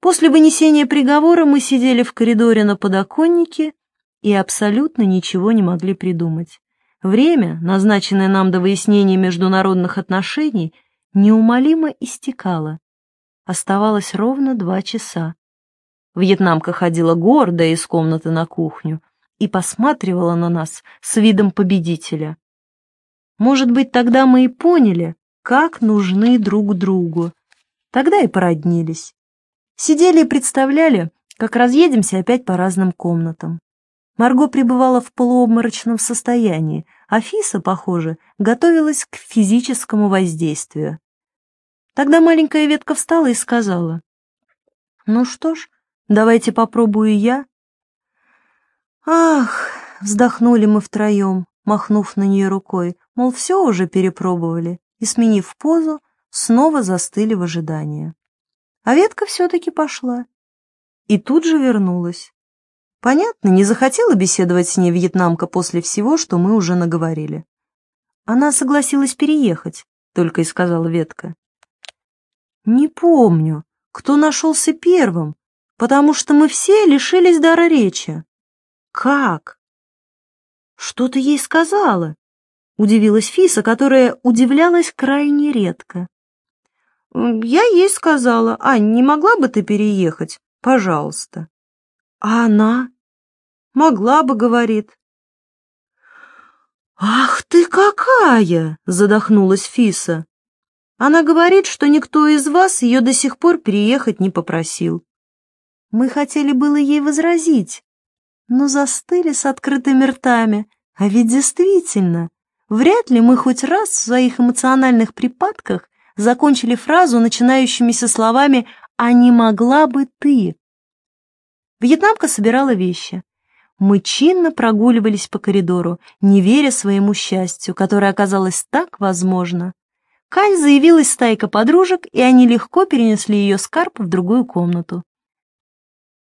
После вынесения приговора мы сидели в коридоре на подоконнике и абсолютно ничего не могли придумать. Время, назначенное нам до выяснения международных отношений, неумолимо истекало. Оставалось ровно два часа. Вьетнамка ходила гордая из комнаты на кухню и посматривала на нас с видом победителя. Может быть, тогда мы и поняли, как нужны друг другу. Тогда и породнились. Сидели и представляли, как разъедемся опять по разным комнатам. Марго пребывала в полуобморочном состоянии, а Фиса, похоже, готовилась к физическому воздействию. Тогда маленькая ветка встала и сказала, «Ну что ж, давайте попробую я». «Ах!» — вздохнули мы втроем, махнув на нее рукой, мол, все уже перепробовали, и, сменив позу, снова застыли в ожидании. А ветка все-таки пошла. И тут же вернулась. Понятно, не захотела беседовать с ней вьетнамка после всего, что мы уже наговорили. Она согласилась переехать, только и сказала ветка. Не помню, кто нашелся первым, потому что мы все лишились дара речи. Как? Что ты ей сказала? Удивилась Фиса, которая удивлялась крайне редко. Я ей сказала, Ань, не могла бы ты переехать? Пожалуйста. А она? Могла бы, говорит. «Ах ты какая!» — задохнулась Фиса. Она говорит, что никто из вас ее до сих пор переехать не попросил. Мы хотели было ей возразить, но застыли с открытыми ртами. А ведь действительно, вряд ли мы хоть раз в своих эмоциональных припадках закончили фразу, начинающимися словами «А не могла бы ты?». Вьетнамка собирала вещи. Мы чинно прогуливались по коридору, не веря своему счастью, которое оказалось так возможно. Кань заявилась стайка подружек, и они легко перенесли ее скарб в другую комнату.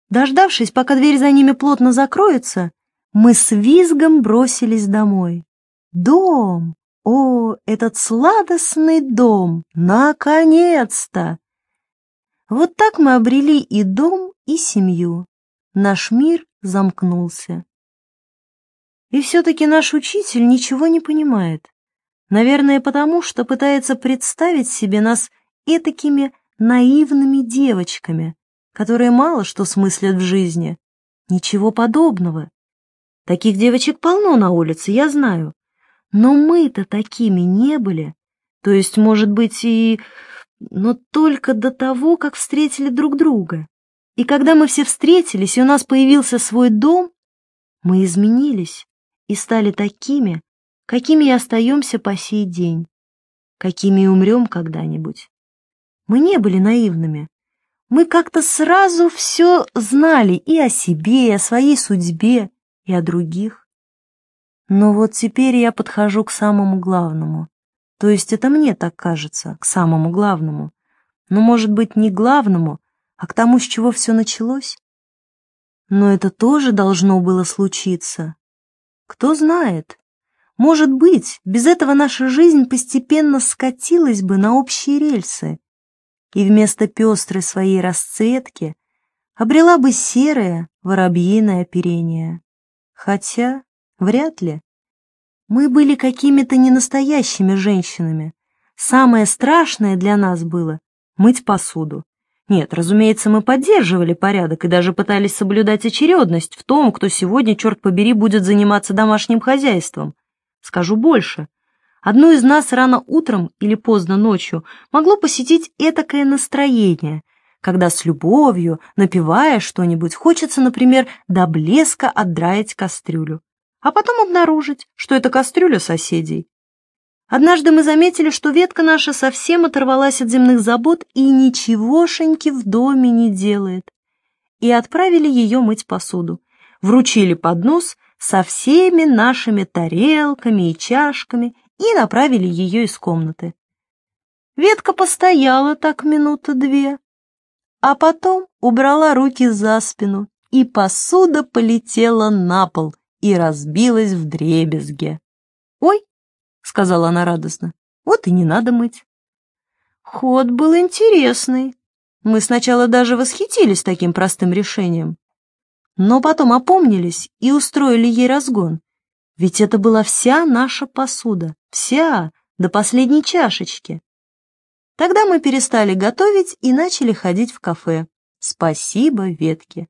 Дождавшись, пока дверь за ними плотно закроется, мы с визгом бросились домой. Дом! О, этот сладостный дом! Наконец-то! Вот так мы обрели и дом, и семью. Наш мир замкнулся. И все-таки наш учитель ничего не понимает. Наверное, потому что пытается представить себе нас этакими наивными девочками, которые мало что смыслят в жизни. Ничего подобного. Таких девочек полно на улице, я знаю. Но мы-то такими не были. То есть, может быть, и... Но только до того, как встретили друг друга. И когда мы все встретились, и у нас появился свой дом, мы изменились и стали такими, какими и остаемся по сей день, какими и умрем когда-нибудь. Мы не были наивными. Мы как-то сразу все знали и о себе, и о своей судьбе, и о других. Но вот теперь я подхожу к самому главному. То есть это мне так кажется, к самому главному. Но, может быть, не главному, а к тому, с чего все началось? Но это тоже должно было случиться. Кто знает, может быть, без этого наша жизнь постепенно скатилась бы на общие рельсы, и вместо пестрой своей расцветки обрела бы серое воробьиное оперение. Хотя, вряд ли. Мы были какими-то ненастоящими женщинами. Самое страшное для нас было — мыть посуду. Нет, разумеется, мы поддерживали порядок и даже пытались соблюдать очередность в том, кто сегодня, черт побери, будет заниматься домашним хозяйством. Скажу больше. Одну из нас рано утром или поздно ночью могло посетить этакое настроение, когда с любовью, напивая что-нибудь, хочется, например, до блеска отдраить кастрюлю, а потом обнаружить, что это кастрюля соседей. Однажды мы заметили, что ветка наша совсем оторвалась от земных забот и ничегошеньки в доме не делает, и отправили ее мыть посуду. Вручили поднос со всеми нашими тарелками и чашками и направили ее из комнаты. Ветка постояла так минуты две, а потом убрала руки за спину, и посуда полетела на пол и разбилась в дребезге. «Ой!» — сказала она радостно. «Вот и не надо мыть». Ход был интересный. Мы сначала даже восхитились таким простым решением. Но потом опомнились и устроили ей разгон. Ведь это была вся наша посуда, вся, до последней чашечки. Тогда мы перестали готовить и начали ходить в кафе. Спасибо ветке.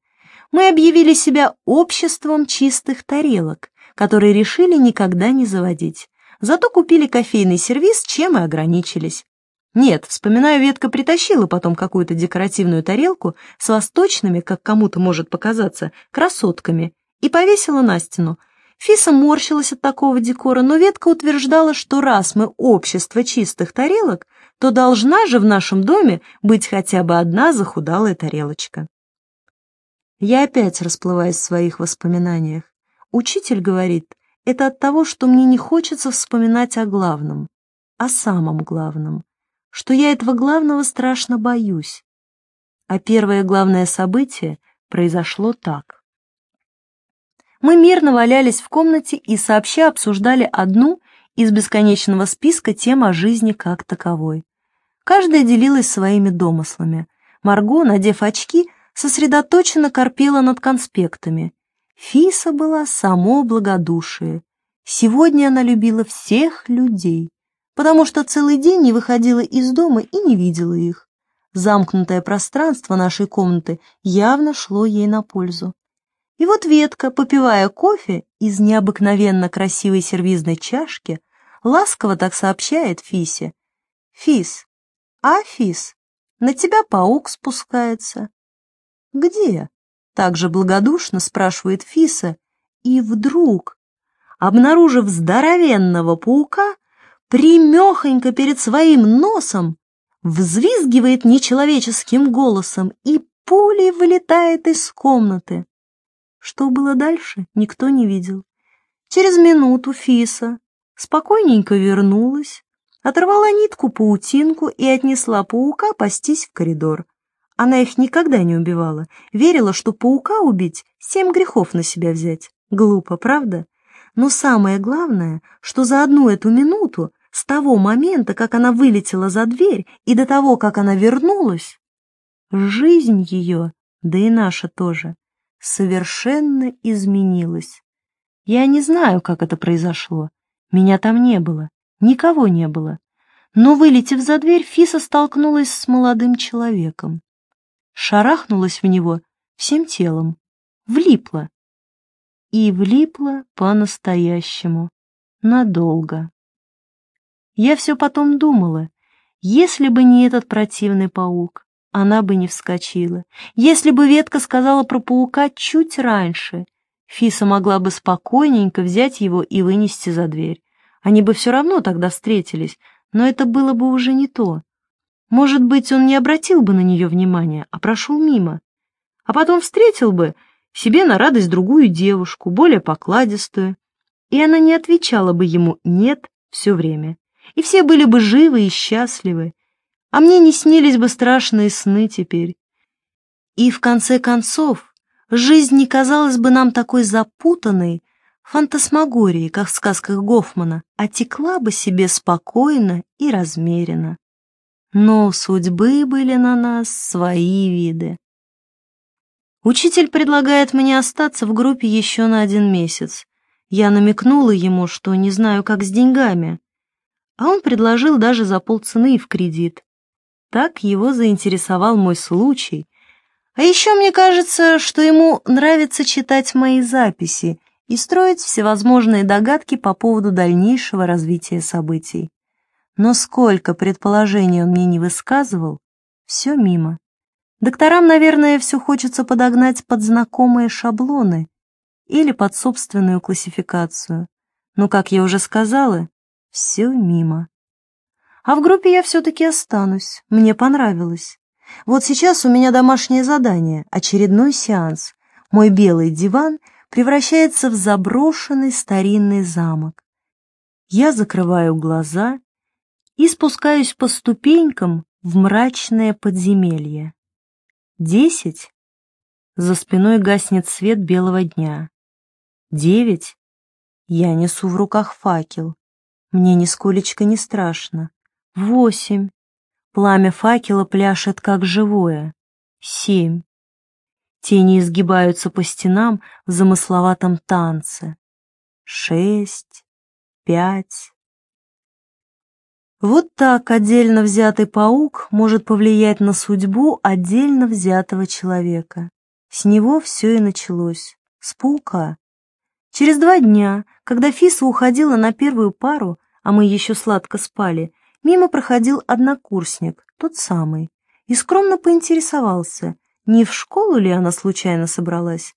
Мы объявили себя обществом чистых тарелок, которые решили никогда не заводить. Зато купили кофейный сервиз, чем и ограничились. Нет, вспоминаю, ветка притащила потом какую-то декоративную тарелку с восточными, как кому-то может показаться, красотками и повесила на стену. Фиса морщилась от такого декора, но ветка утверждала, что раз мы общество чистых тарелок, то должна же в нашем доме быть хотя бы одна захудалая тарелочка. Я опять расплываюсь в своих воспоминаниях. Учитель говорит, это от того, что мне не хочется вспоминать о главном, о самом главном что я этого главного страшно боюсь. А первое главное событие произошло так. Мы мирно валялись в комнате и сообща обсуждали одну из бесконечного списка тем о жизни как таковой. Каждая делилась своими домыслами. Марго, надев очки, сосредоточенно корпела над конспектами. Фиса была само благодушие. Сегодня она любила всех людей потому что целый день не выходила из дома и не видела их. Замкнутое пространство нашей комнаты явно шло ей на пользу. И вот ветка, попивая кофе из необыкновенно красивой сервизной чашки, ласково так сообщает Фисе. «Фис, а, Фис, на тебя паук спускается». «Где?» — также благодушно спрашивает Фиса, и вдруг, обнаружив здоровенного паука, примехонько перед своим носом, взвизгивает нечеловеческим голосом и пулей вылетает из комнаты. Что было дальше, никто не видел. Через минуту Фиса спокойненько вернулась, оторвала нитку-паутинку и отнесла паука пастись в коридор. Она их никогда не убивала, верила, что паука убить — семь грехов на себя взять. Глупо, правда? Но самое главное, что за одну эту минуту с того момента, как она вылетела за дверь, и до того, как она вернулась, жизнь ее, да и наша тоже, совершенно изменилась. Я не знаю, как это произошло. Меня там не было, никого не было. Но, вылетев за дверь, Фиса столкнулась с молодым человеком. Шарахнулась в него всем телом, влипла. И влипла по-настоящему, надолго. Я все потом думала, если бы не этот противный паук, она бы не вскочила. Если бы ветка сказала про паука чуть раньше, Фиса могла бы спокойненько взять его и вынести за дверь. Они бы все равно тогда встретились, но это было бы уже не то. Может быть, он не обратил бы на нее внимания, а прошел мимо. А потом встретил бы себе на радость другую девушку, более покладистую, и она не отвечала бы ему «нет» все время и все были бы живы и счастливы, а мне не снились бы страшные сны теперь. И в конце концов, жизнь не казалась бы нам такой запутанной, фантасмагорией, как в сказках Гофмана, а текла бы себе спокойно и размеренно. Но у судьбы были на нас свои виды. Учитель предлагает мне остаться в группе еще на один месяц. Я намекнула ему, что не знаю, как с деньгами а он предложил даже за полцены в кредит. Так его заинтересовал мой случай. А еще мне кажется, что ему нравится читать мои записи и строить всевозможные догадки по поводу дальнейшего развития событий. Но сколько предположений он мне не высказывал, все мимо. Докторам, наверное, все хочется подогнать под знакомые шаблоны или под собственную классификацию. Но, как я уже сказала, все мимо. А в группе я все-таки останусь. Мне понравилось. Вот сейчас у меня домашнее задание, очередной сеанс. Мой белый диван превращается в заброшенный старинный замок. Я закрываю глаза и спускаюсь по ступенькам в мрачное подземелье. Десять. За спиной гаснет свет белого дня. Девять. Я несу в руках факел. Мне нисколечко не страшно. Восемь. Пламя факела пляшет как живое. Семь. Тени изгибаются по стенам в замысловатом танце. Шесть. Пять. Вот так отдельно взятый паук может повлиять на судьбу отдельно взятого человека. С него все и началось. С паука. Через два дня, когда Фиса уходила на первую пару, а мы еще сладко спали, мимо проходил однокурсник, тот самый, и скромно поинтересовался, не в школу ли она случайно собралась.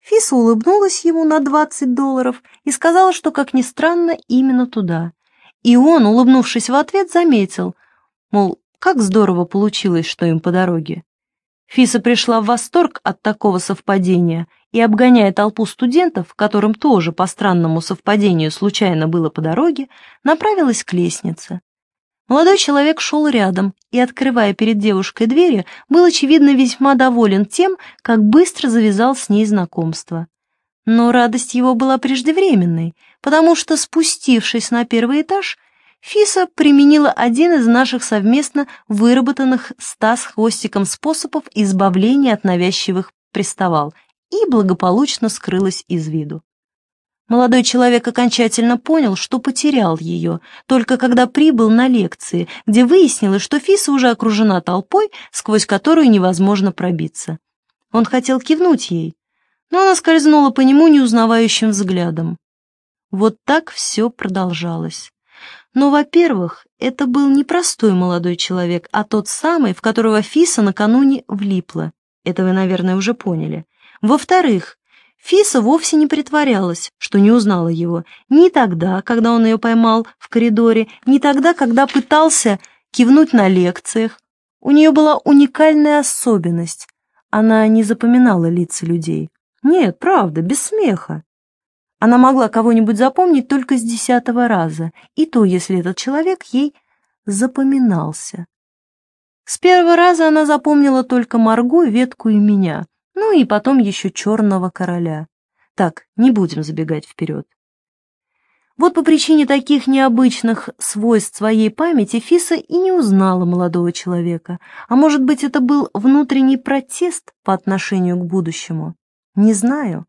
Фиса улыбнулась ему на 20 долларов и сказала, что, как ни странно, именно туда. И он, улыбнувшись в ответ, заметил, мол, как здорово получилось, что им по дороге. Фиса пришла в восторг от такого совпадения и, обгоняя толпу студентов, которым тоже по странному совпадению случайно было по дороге, направилась к лестнице. Молодой человек шел рядом и, открывая перед девушкой двери, был, очевидно, весьма доволен тем, как быстро завязал с ней знакомство. Но радость его была преждевременной, потому что, спустившись на первый этаж, Фиса применила один из наших совместно выработанных ста с хвостиком способов избавления от навязчивых приставал и благополучно скрылась из виду. Молодой человек окончательно понял, что потерял ее, только когда прибыл на лекции, где выяснилось, что Фиса уже окружена толпой, сквозь которую невозможно пробиться. Он хотел кивнуть ей, но она скользнула по нему неузнавающим взглядом. Вот так все продолжалось. Но, во-первых, это был не простой молодой человек, а тот самый, в которого Фиса накануне влипла. Это вы, наверное, уже поняли. Во-вторых, Фиса вовсе не притворялась, что не узнала его, ни тогда, когда он ее поймал в коридоре, ни тогда, когда пытался кивнуть на лекциях. У нее была уникальная особенность. Она не запоминала лица людей. Нет, правда, без смеха. Она могла кого-нибудь запомнить только с десятого раза, и то, если этот человек ей запоминался. С первого раза она запомнила только Марго, Ветку и меня, ну и потом еще Черного Короля. Так, не будем забегать вперед. Вот по причине таких необычных свойств своей памяти Фиса и не узнала молодого человека, а может быть это был внутренний протест по отношению к будущему. Не знаю.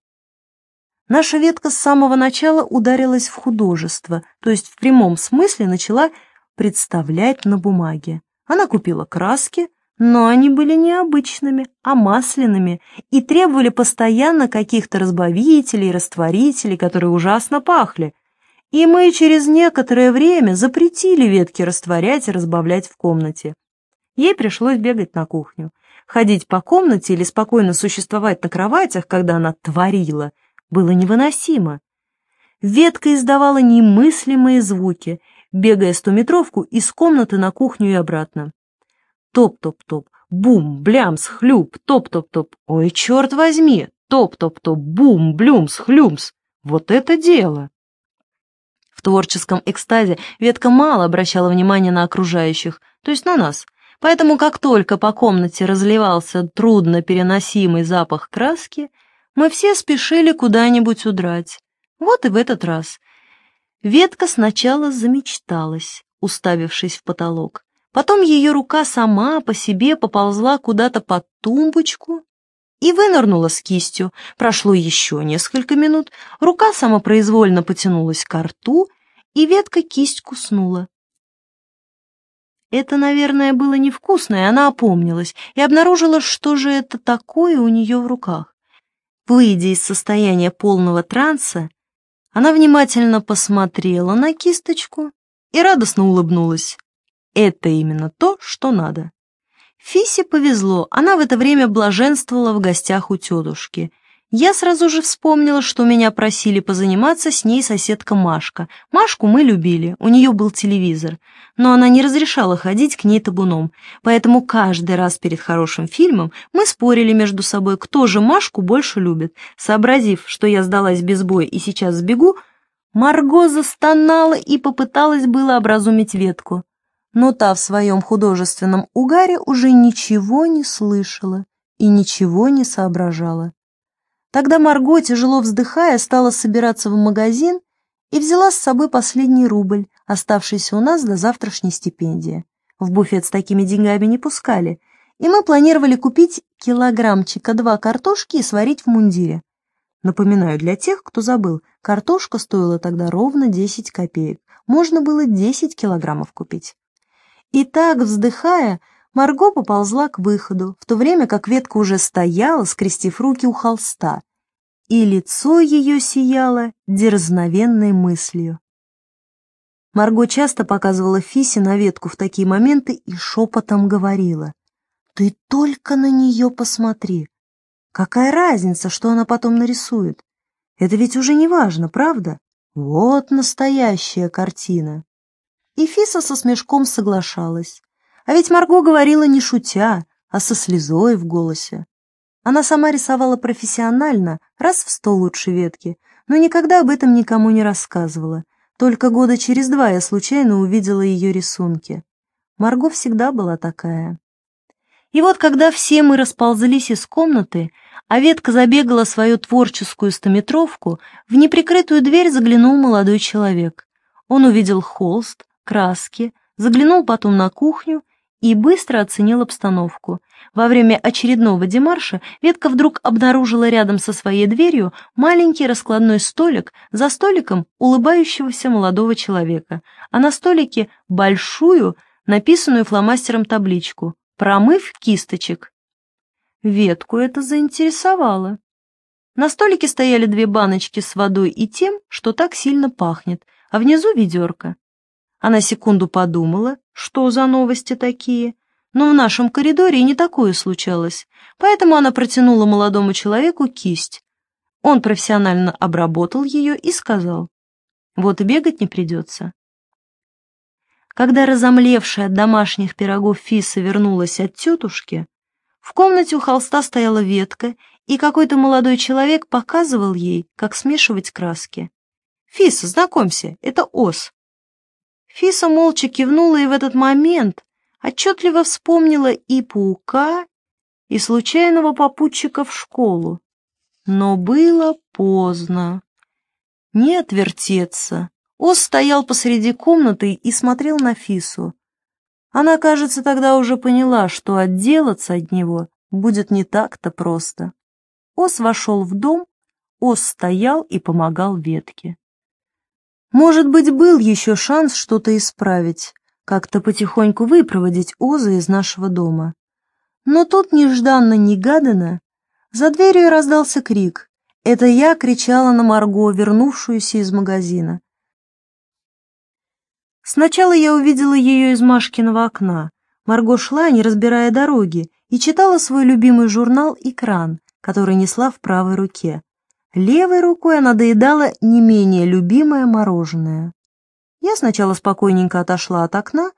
Наша ветка с самого начала ударилась в художество, то есть в прямом смысле начала представлять на бумаге. Она купила краски, но они были не обычными, а масляными и требовали постоянно каких-то разбавителей, растворителей, которые ужасно пахли. И мы через некоторое время запретили ветки растворять и разбавлять в комнате. Ей пришлось бегать на кухню. Ходить по комнате или спокойно существовать на кроватях, когда она творила, было невыносимо. Ветка издавала немыслимые звуки, бегая стометровку из комнаты на кухню и обратно. Топ-топ-топ, бум, блямс, хлюп, топ-топ-топ. Ой, черт возьми, топ-топ-топ, бум, блюмс, хлюмс. Вот это дело! В творческом экстазе ветка мало обращала внимания на окружающих, то есть на нас, Поэтому как только по комнате разливался трудно переносимый запах краски, мы все спешили куда-нибудь удрать. Вот и в этот раз. Ветка сначала замечталась, уставившись в потолок. Потом ее рука сама по себе поползла куда-то под тумбочку и вынырнула с кистью. Прошло еще несколько минут, рука самопроизвольно потянулась к рту, и ветка кисть куснула. Это, наверное, было невкусно, и она опомнилась и обнаружила, что же это такое у нее в руках. Выйдя из состояния полного транса, она внимательно посмотрела на кисточку и радостно улыбнулась. Это именно то, что надо. Фисе повезло, она в это время блаженствовала в гостях у тетушки — я сразу же вспомнила, что меня просили позаниматься с ней соседка Машка. Машку мы любили, у нее был телевизор, но она не разрешала ходить к ней табуном, поэтому каждый раз перед хорошим фильмом мы спорили между собой, кто же Машку больше любит. Сообразив, что я сдалась без боя и сейчас сбегу, Марго застонала и попыталась было образумить ветку. Но та в своем художественном угаре уже ничего не слышала и ничего не соображала. Тогда Марго, тяжело вздыхая, стала собираться в магазин и взяла с собой последний рубль, оставшийся у нас до завтрашней стипендии. В буфет с такими деньгами не пускали, и мы планировали купить килограммчика два картошки и сварить в мундире. Напоминаю для тех, кто забыл, картошка стоила тогда ровно 10 копеек. Можно было 10 килограммов купить. И так, вздыхая, Марго поползла к выходу, в то время как ветка уже стояла, скрестив руки у холста, и лицо ее сияло дерзновенной мыслью. Марго часто показывала Фисе на ветку в такие моменты и шепотом говорила. «Ты только на нее посмотри. Какая разница, что она потом нарисует? Это ведь уже не важно, правда? Вот настоящая картина». И Фиса со смешком соглашалась. А ведь Марго говорила не шутя, а со слезой в голосе. Она сама рисовала профессионально, раз в сто лучше ветки, но никогда об этом никому не рассказывала. Только года через два я случайно увидела ее рисунки. Марго всегда была такая. И вот когда все мы расползлись из комнаты, а ветка забегала свою творческую стометровку, в неприкрытую дверь заглянул молодой человек. Он увидел холст, краски, заглянул потом на кухню и быстро оценил обстановку. Во время очередного демарша ветка вдруг обнаружила рядом со своей дверью маленький раскладной столик, за столиком улыбающегося молодого человека, а на столике большую, написанную фломастером табличку «Промыв кисточек». Ветку это заинтересовало. На столике стояли две баночки с водой и тем, что так сильно пахнет, а внизу ведерко. Она секунду подумала, что за новости такие, но в нашем коридоре и не такое случалось, поэтому она протянула молодому человеку кисть. Он профессионально обработал ее и сказал, вот и бегать не придется. Когда разомлевшая от домашних пирогов Фиса вернулась от тетушки, в комнате у холста стояла ветка, и какой-то молодой человек показывал ей, как смешивать краски. «Фиса, знакомься, это ос. Фиса молча кивнула и в этот момент отчетливо вспомнила и паука, и случайного попутчика в школу. Но было поздно. Не отвертеться. Ос стоял посреди комнаты и смотрел на Фису. Она, кажется, тогда уже поняла, что отделаться от него будет не так-то просто. Ос вошел в дом, Ос стоял и помогал ветке. Может быть, был еще шанс что-то исправить, как-то потихоньку выпроводить Оза из нашего дома. Но тут нежданно-негаданно за дверью раздался крик. Это я кричала на Марго, вернувшуюся из магазина. Сначала я увидела ее из Машкиного окна. Марго шла, не разбирая дороги, и читала свой любимый журнал «Экран», который несла в правой руке. Левой рукой она доедала не менее любимое мороженое. Я сначала спокойненько отошла от окна,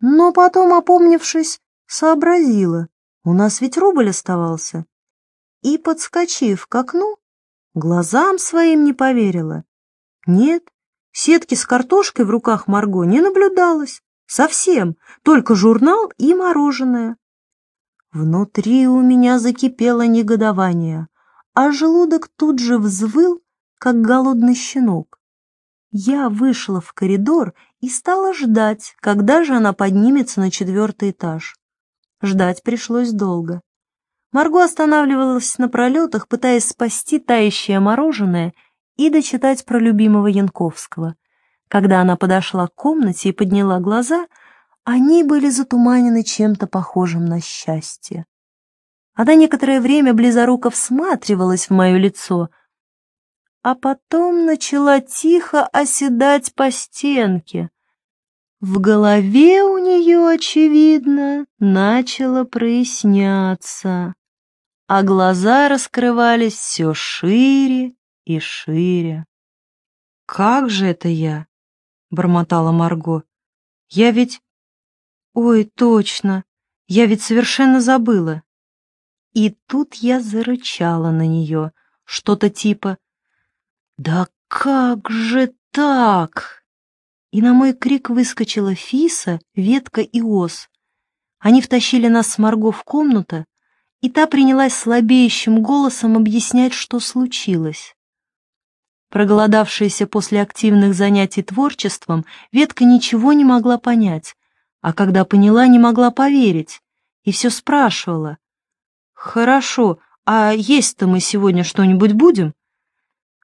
но потом, опомнившись, сообразила, у нас ведь рубль оставался. И, подскочив к окну, глазам своим не поверила. Нет, сетки с картошкой в руках Марго не наблюдалось. Совсем, только журнал и мороженое. Внутри у меня закипело негодование а желудок тут же взвыл, как голодный щенок. Я вышла в коридор и стала ждать, когда же она поднимется на четвертый этаж. Ждать пришлось долго. Марго останавливалась на пролетах, пытаясь спасти тающее мороженое и дочитать про любимого Янковского. Когда она подошла к комнате и подняла глаза, они были затуманены чем-то похожим на счастье. Она некоторое время близоруко всматривалась в мое лицо, а потом начала тихо оседать по стенке. В голове у нее, очевидно, начало проясняться, а глаза раскрывались все шире и шире. «Как же это я?» — бормотала Марго. «Я ведь... Ой, точно, я ведь совершенно забыла. И тут я зарычала на нее, что-то типа «Да как же так?» И на мой крик выскочила Фиса, Ветка и Ос. Они втащили нас с Марго в комнату, и та принялась слабеющим голосом объяснять, что случилось. Проголодавшаяся после активных занятий творчеством, Ветка ничего не могла понять, А когда поняла, не могла поверить. И все спрашивала. «Хорошо, а есть-то мы сегодня что-нибудь будем?»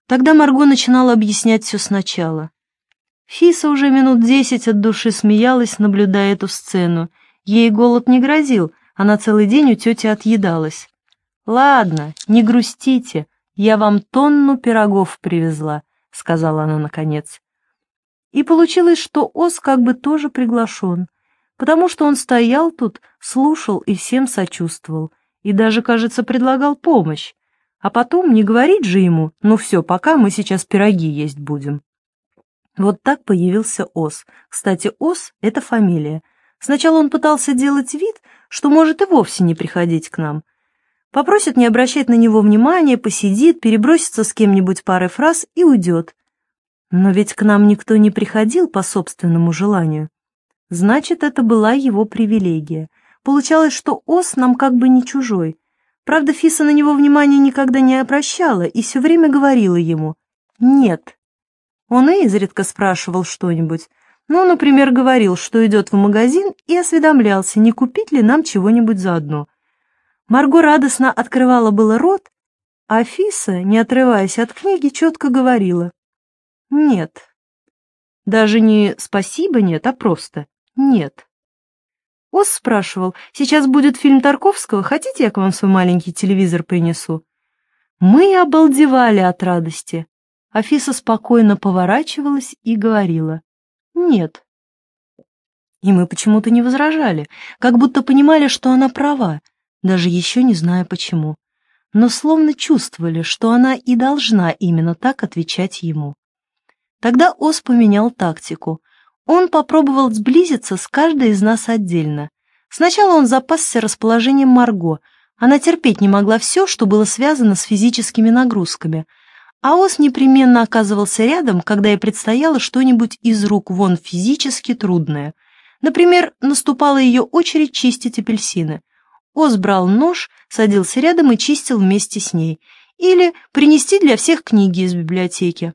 Тогда Марго начинала объяснять все сначала. Фиса уже минут десять от души смеялась, наблюдая эту сцену. Ей голод не грозил, она целый день у тети отъедалась. «Ладно, не грустите, я вам тонну пирогов привезла», — сказала она наконец. И получилось, что Ос как бы тоже приглашен, потому что он стоял тут, слушал и всем сочувствовал, и даже, кажется, предлагал помощь. А потом не говорить же ему, ну все, пока мы сейчас пироги есть будем. Вот так появился Ос. Кстати, Ос — это фамилия. Сначала он пытался делать вид, что может и вовсе не приходить к нам. Попросит не обращать на него внимания, посидит, перебросится с кем-нибудь парой фраз и уйдет. Но ведь к нам никто не приходил по собственному желанию. Значит, это была его привилегия. Получалось, что Ос нам как бы не чужой. Правда, Фиса на него внимания никогда не обращала и все время говорила ему «нет». Он и изредка спрашивал что-нибудь. Ну, например, говорил, что идет в магазин и осведомлялся, не купить ли нам чего-нибудь заодно. Марго радостно открывала было рот, а Фиса, не отрываясь от книги, четко говорила «нет». Даже не «спасибо нет», а просто «нет». Ос спрашивал, сейчас будет фильм Тарковского, хотите, я к вам свой маленький телевизор принесу? Мы обалдевали от радости. Афиса спокойно поворачивалась и говорила «нет». И мы почему-то не возражали, как будто понимали, что она права, даже еще не зная почему, но словно чувствовали, что она и должна именно так отвечать ему. Тогда Ос поменял тактику. Он попробовал сблизиться с каждой из нас отдельно. Сначала он запасся расположением Марго. Она терпеть не могла все, что было связано с физическими нагрузками — Аос непременно оказывался рядом, когда ей предстояло что-нибудь из рук вон физически трудное. Например, наступала ее очередь чистить апельсины. Ос брал нож, садился рядом и чистил вместе с ней. Или принести для всех книги из библиотеки.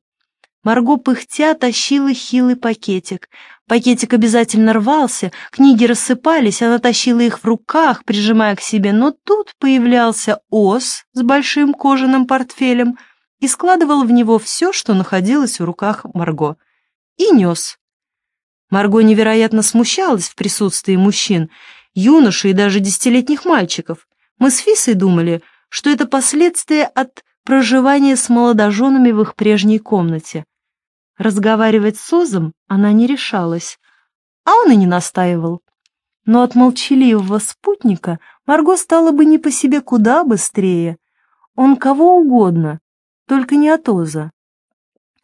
Марго пыхтя тащила хилый пакетик. Пакетик обязательно рвался, книги рассыпались, она тащила их в руках, прижимая к себе, но тут появлялся Ос с большим кожаным портфелем — и складывал в него все, что находилось в руках Марго, и нес. Марго невероятно смущалась в присутствии мужчин, юношей и даже десятилетних мальчиков. Мы с Фисой думали, что это последствия от проживания с молодоженами в их прежней комнате. Разговаривать с Озом она не решалась, а он и не настаивал. Но от молчаливого спутника Марго стала бы не по себе куда быстрее. Он кого угодно, только не Атоза.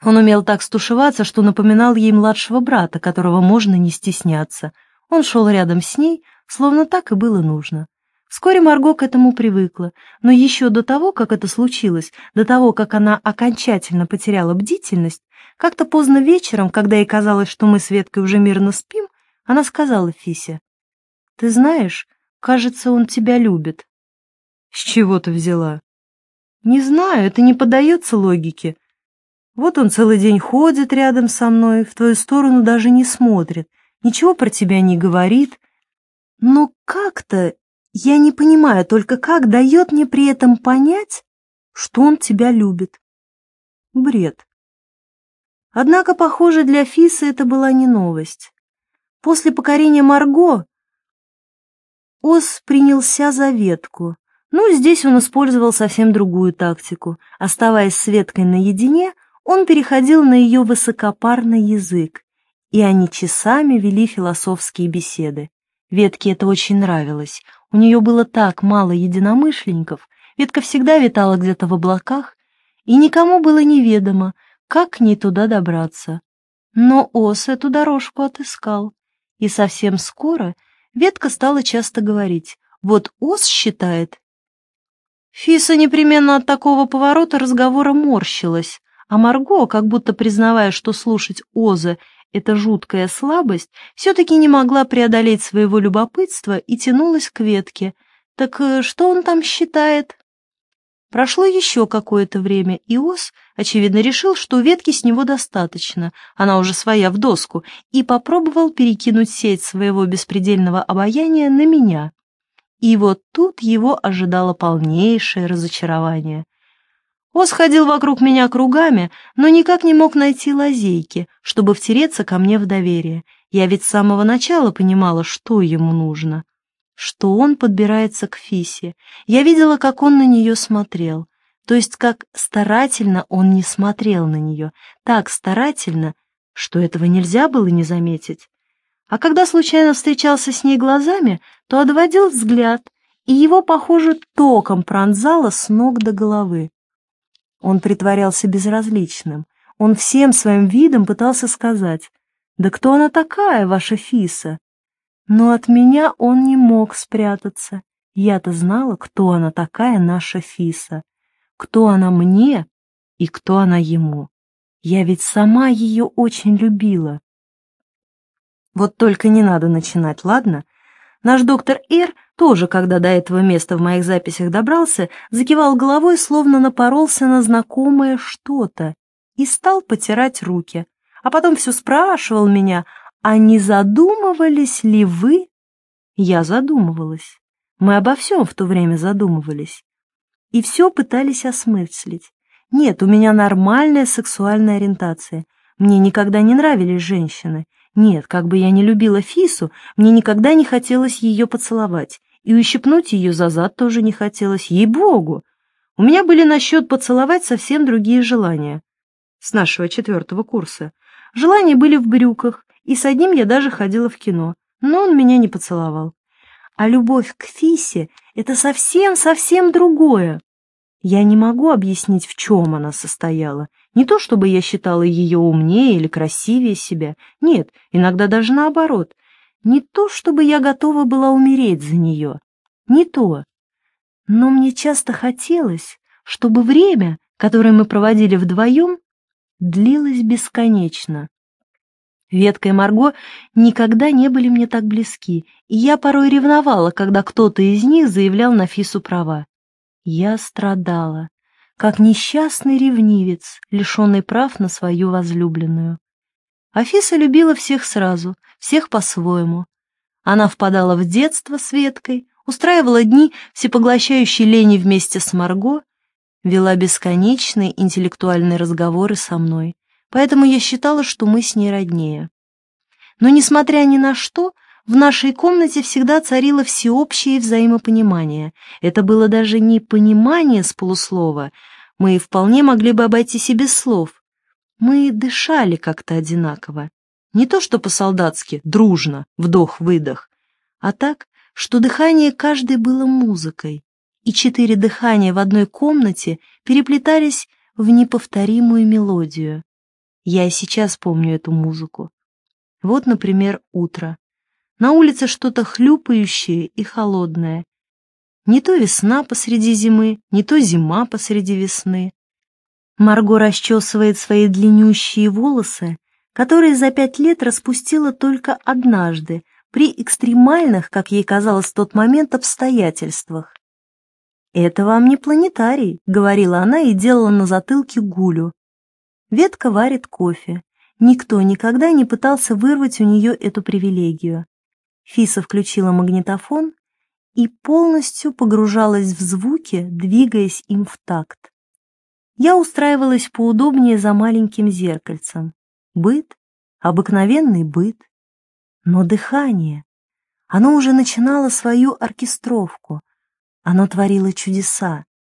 Он умел так стушеваться, что напоминал ей младшего брата, которого можно не стесняться. Он шел рядом с ней, словно так и было нужно. Вскоре Марго к этому привыкла, но еще до того, как это случилось, до того, как она окончательно потеряла бдительность, как-то поздно вечером, когда ей казалось, что мы с Веткой уже мирно спим, она сказала Фисе, «Ты знаешь, кажется, он тебя любит». «С чего ты взяла?» Не знаю, это не поддается логике. Вот он целый день ходит рядом со мной, в твою сторону даже не смотрит, ничего про тебя не говорит. Но как-то, я не понимаю, только как дает мне при этом понять, что он тебя любит. Бред. Однако, похоже, для Фисы это была не новость. После покорения Марго Ос принялся за ветку, ну, здесь он использовал совсем другую тактику. Оставаясь с Веткой наедине, он переходил на ее высокопарный язык, и они часами вели философские беседы. Ветке это очень нравилось. У нее было так мало единомышленников, Ветка всегда витала где-то в облаках, и никому было неведомо, как к ней туда добраться. Но Ос эту дорожку отыскал, и совсем скоро Ветка стала часто говорить, вот Ос считает, Фиса непременно от такого поворота разговора морщилась, а Марго, как будто признавая, что слушать Оза — это жуткая слабость, все-таки не могла преодолеть своего любопытства и тянулась к ветке. Так э, что он там считает? Прошло еще какое-то время, и Ос, очевидно, решил, что ветки с него достаточно, она уже своя в доску, и попробовал перекинуть сеть своего беспредельного обаяния на меня. И вот тут его ожидало полнейшее разочарование. Ос ходил вокруг меня кругами, но никак не мог найти лазейки, чтобы втереться ко мне в доверие. Я ведь с самого начала понимала, что ему нужно что он подбирается к Фисе. Я видела, как он на нее смотрел, то есть как старательно он не смотрел на нее, так старательно, что этого нельзя было не заметить. А когда случайно встречался с ней глазами, то отводил взгляд, и его, похоже, током пронзало с ног до головы. Он притворялся безразличным. Он всем своим видом пытался сказать, «Да кто она такая, ваша Фиса? Но от меня он не мог спрятаться. Я-то знала, кто она такая, наша Фиса. Кто она мне и кто она ему. Я ведь сама ее очень любила. Вот только не надо начинать, ладно? Наш доктор Эр тоже, когда до этого места в моих записях добрался, закивал головой, словно напоролся на знакомое что-то, и стал потирать руки. А потом все спрашивал меня, а не задумывались ли вы? Я задумывалась. Мы обо всем в то время задумывались. И все пытались осмыслить. Нет, у меня нормальная сексуальная ориентация. Мне никогда не нравились женщины. Нет, как бы я не любила Фису, мне никогда не хотелось ее поцеловать. И ущипнуть ее за зад тоже не хотелось, ей-богу. У меня были насчет поцеловать совсем другие желания. С нашего четвертого курса. Желания были в брюках, и с одним я даже ходила в кино, но он меня не поцеловал. А любовь к Фисе — это совсем-совсем другое. Я не могу объяснить, в чем она состояла. Не то, чтобы я считала ее умнее или красивее себя. Нет, иногда даже наоборот. Не то, чтобы я готова была умереть за нее. Не то. Но мне часто хотелось, чтобы время, которое мы проводили вдвоем, длилось бесконечно. Ветка и Марго никогда не были мне так близки, и я порой ревновала, когда кто-то из них заявлял на права. Я страдала, как несчастный ревнивец, лишенный прав на свою возлюбленную. Афиса любила всех сразу, всех по-своему. Она впадала в детство с Веткой, устраивала дни всепоглощающей лени вместе с Марго, вела бесконечные интеллектуальные разговоры со мной поэтому я считала, что мы с ней роднее. Но, несмотря ни на что, в нашей комнате всегда царило всеобщее взаимопонимание. Это было даже не понимание с полуслова, мы вполне могли бы обойтись и без слов. Мы дышали как-то одинаково. Не то что по-солдатски, дружно, вдох-выдох, а так, что дыхание каждой было музыкой, и четыре дыхания в одной комнате переплетались в неповторимую мелодию. Я и сейчас помню эту музыку. Вот, например, утро. На улице что-то хлюпающее и холодное. Не то весна посреди зимы, не то зима посреди весны. Марго расчесывает свои длиннющие волосы, которые за пять лет распустила только однажды, при экстремальных, как ей казалось в тот момент, обстоятельствах. «Это вам не планетарий», — говорила она и делала на затылке гулю. Ветка варит кофе. Никто никогда не пытался вырвать у нее эту привилегию. Фиса включила магнитофон и полностью погружалась в звуки, двигаясь им в такт. Я устраивалась поудобнее за маленьким зеркальцем. Быт, обыкновенный быт. Но дыхание, оно уже начинало свою оркестровку. Оно творило чудеса.